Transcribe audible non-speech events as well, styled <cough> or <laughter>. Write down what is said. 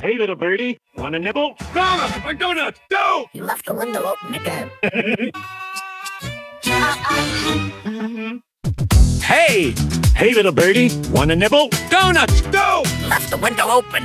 Hey, little birdie, want a nibble? Donuts, my donut, go! You left the window open again. <laughs> Uh-uh. Hey! Hey, little birdie, want a nibble? Donut, go! Left the window open.